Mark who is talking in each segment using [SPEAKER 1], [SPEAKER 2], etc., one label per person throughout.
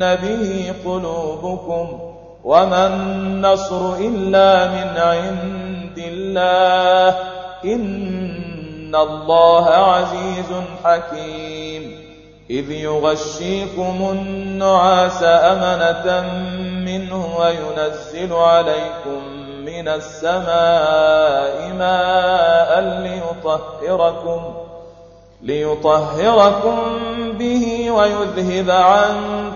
[SPEAKER 1] به قلوبكم وما النصر إلا من عند الله إن الله عزيز حكيم إذ يغشيكم النعاس أمنة منه وينزل عليكم من السماء ماء ليطهركم ليطهركم به ويذهب عنكم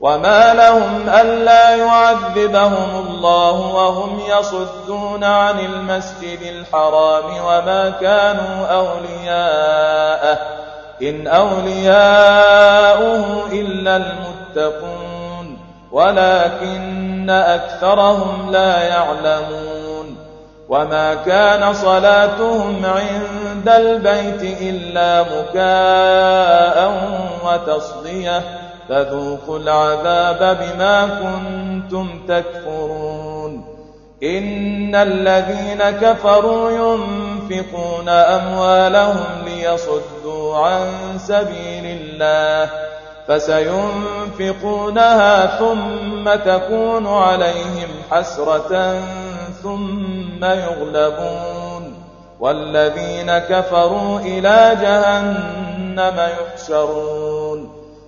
[SPEAKER 1] وما لهم ألا يعذبهم الله وهم يصدون عن المسجد الحرام وما كانوا أولياءه إن أولياؤه إلا المتقون ولكن أكثرهم لا يعلمون وما كان صلاتهم عند البيت إلا مكاء وتصديه فذوقوا العذاب بما كنتم تكفرون. إن الذين كفروا ينفقون أموالهم ليصدوا عن سبيل الله فسينفقونها ثم تكون عليهم حسرة ثم يغلبون. والذين كفروا إلى جهنم يحشرون.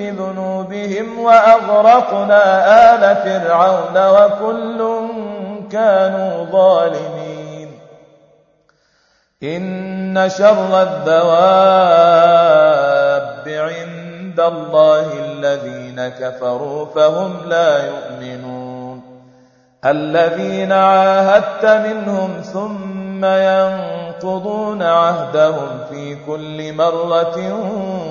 [SPEAKER 1] بذنوبهم وأغرقنا آل فرعون وكل كانوا ظالمين. إن شر الدواب عند الله الذين كفروا فهم لا يؤمنون. الذين عاهدت منهم ثم ينقضون عهدهم في كل مرة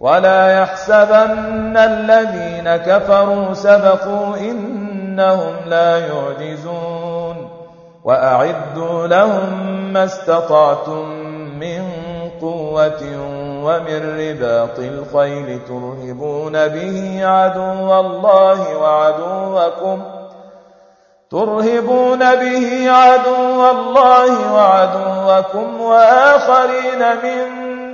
[SPEAKER 1] ولا يحسبن الذين كفروا سبقوا إن إنهم لا يعجزون وأعدوا لهم ما استطعتم من قوة ومن رباط الخيل ترهبون به عدو الله وعدوكم ترهبون به عدو الله وعدوكم وآخرين من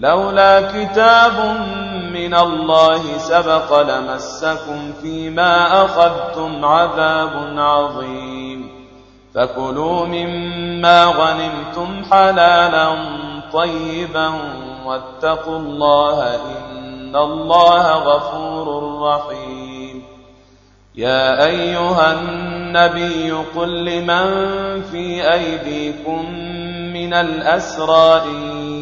[SPEAKER 2] لولا كتاب من الله سبق لمسكم فيما أخذتم عذاب عظيم. فكلوا مما غنمتم حلالا طيبا واتقوا الله إن الله غفور رحيم. يا أيها النبي قل لمن في أيديكم من الأسرى إن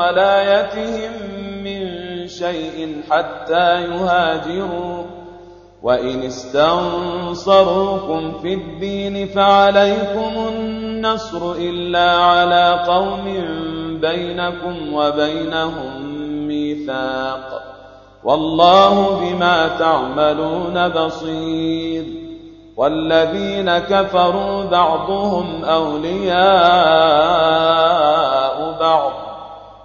[SPEAKER 2] ولايتهم من شيء حتى يهاجروا. وإن استنصروكم في الدين فعليكم النصر إلا على قوم بينكم وبينهم ميثاق. والله بما تعملون بصير. والذين كفروا بعضهم أولياء بعض.